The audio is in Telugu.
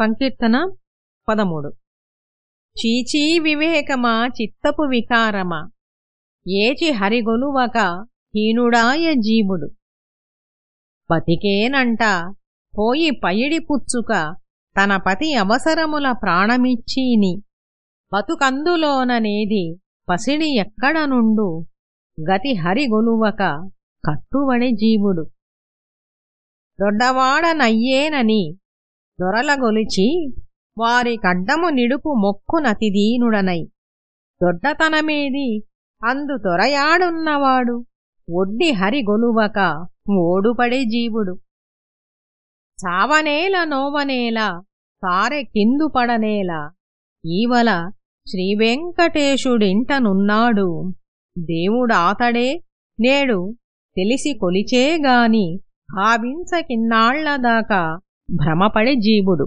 సంకీర్తన పదమూడు. చీచీ వివేకమా చిత్తపు వికారమా? ఏచి హరిగొలువక హీనుడాయ జీవుడు. బతికేనంట పోయి పయిడి పుచ్చుక తన పతి అవసరముల ప్రాణమిచ్చీని. బతుకందులోననేది పసిడి ఎక్కడ నుండు గతి హరిగొలువక కట్టువడి జీవుడు. దొడ్డవాడనయ్యేనని దొరలగొలిచి వారి కడ్డము నిడుపు మొక్కునతిదీనుడనై దొడ్డతనమేది అందు తొరయాడున్నవాడు ఒడ్డి హరిగొలువక ఓడుపడే జీవుడు. చావనేల నోవనేల సారె కిందు పడనేల ఈవల శ్రీవెంకటేశుడింటనున్నాడు. దేవుడాతడే నేడు తెలిసి కొలిచేగాని భావించకిన్నాళ్ళదాకా భ్రమపడే జీవుడు.